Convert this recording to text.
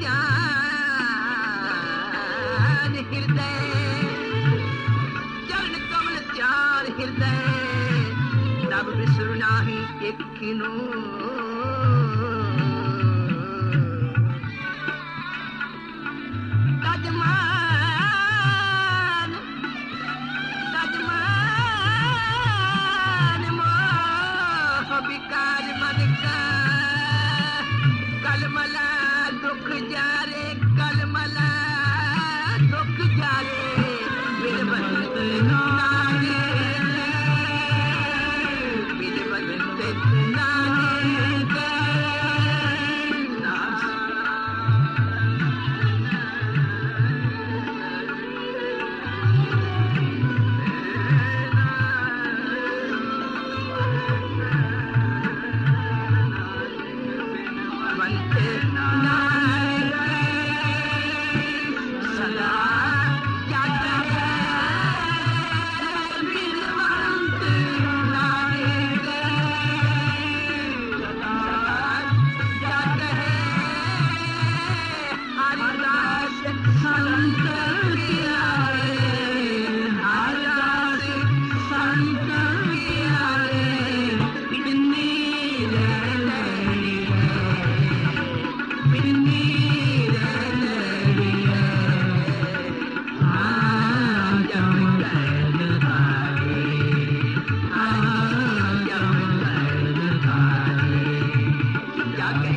चार हृदय चरण कमल चार हृदय तब विसरु नाही एक किनो